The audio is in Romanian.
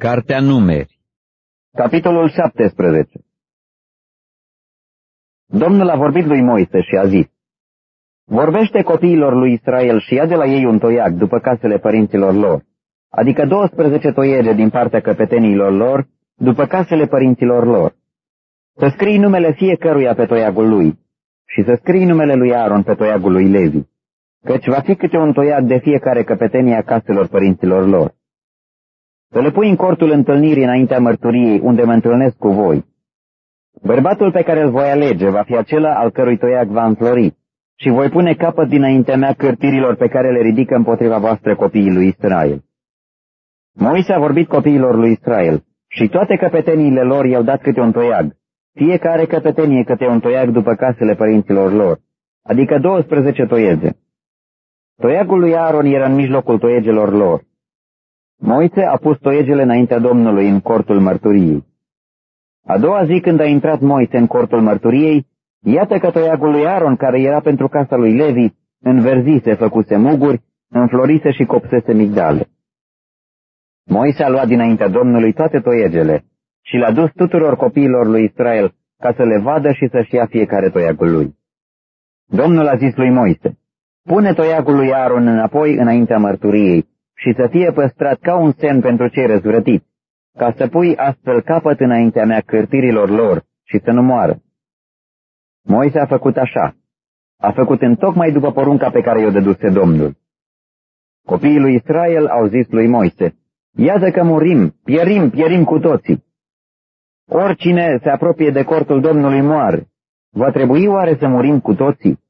Cartea Numeri Capitolul 17 Domnul a vorbit lui Moise și a zis, Vorbește copiilor lui Israel și ia de la ei un toiac după casele părinților lor, adică 12 toiege din partea căpeteniilor lor, după casele părinților lor. Să scrii numele fiecăruia pe toiagul lui și să scrii numele lui Aaron pe toiagul lui Levi, căci va fi câte un toiag de fiecare căpetenie a caselor părinților lor. Să le pui în cortul întâlnirii înaintea mărturiei, unde mă întâlnesc cu voi. Bărbatul pe care îl voi alege va fi acela al cărui toiac va înflori, și voi pune capăt dinaintea mea cârtirilor pe care le ridică împotriva voastră copiii lui Israel. Moise a vorbit copiilor lui Israel și toate căpeteniile lor i-au dat câte un toiag, fiecare căpetenie câte un toiag după casele părinților lor, adică 12 toiege. Toiagul lui Aaron era în mijlocul toiegelor lor. Moise a pus toiegele înaintea Domnului în cortul mărturiei. A doua zi când a intrat Moise în cortul mărturiei, iată că toiagul lui Aaron, care era pentru casa lui Levi, înverzise, făcuse muguri, înflorise și copsese migdale. Moise a luat dinaintea Domnului toate toiegele și le-a dus tuturor copiilor lui Israel ca să le vadă și să-și ia fiecare toiagul lui. Domnul a zis lui Moise, pune toiagul lui Aaron înapoi înaintea mărturiei și să fie păstrat ca un semn pentru cei răzvrătiți, ca să pui astfel capăt înaintea mea cârtirilor lor și să nu moară. Moise a făcut așa. A făcut în tocmai după porunca pe care i-o dăduse Domnul. Copiii lui Israel au zis lui Moise, Iată că murim, pierim, pierim cu toții. Oricine se apropie de cortul Domnului moare. Va trebui oare să murim cu toții?